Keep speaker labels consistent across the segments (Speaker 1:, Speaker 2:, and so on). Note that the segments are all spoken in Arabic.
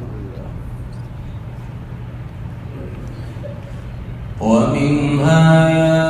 Speaker 1: الحمد لله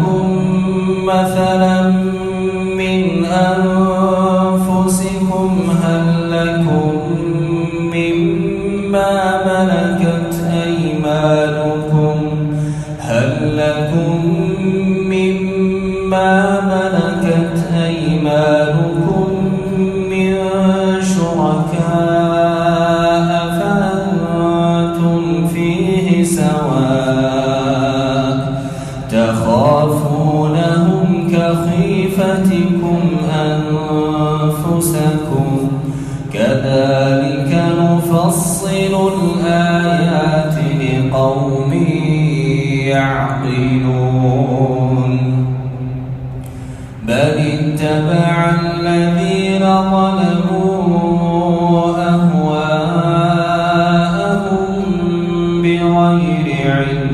Speaker 2: مثلا كخيفتكم أنفسكم؟ كذلك نفصل الآيات لقوم يعقلون. بل اتبع الذين ظلموا أهواءهم بغير علم.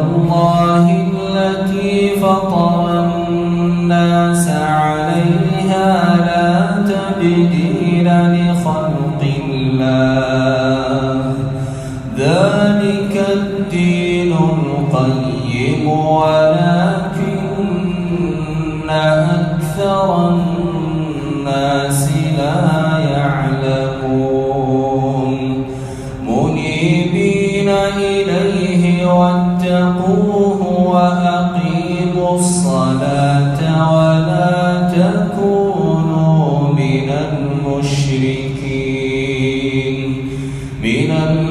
Speaker 2: ولكن أكثر الناس لا يعلمون. منيبين إليه واتقوه وأقيموا الصلاة ولا تكونوا من المشركين. من الذين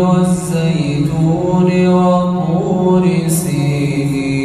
Speaker 2: والزيتون وطور سينين.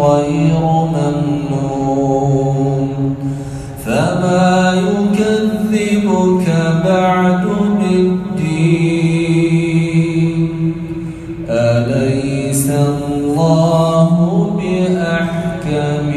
Speaker 2: غير ممنون. فما يكذبك بعد بالدين. أليس الله بأحكم؟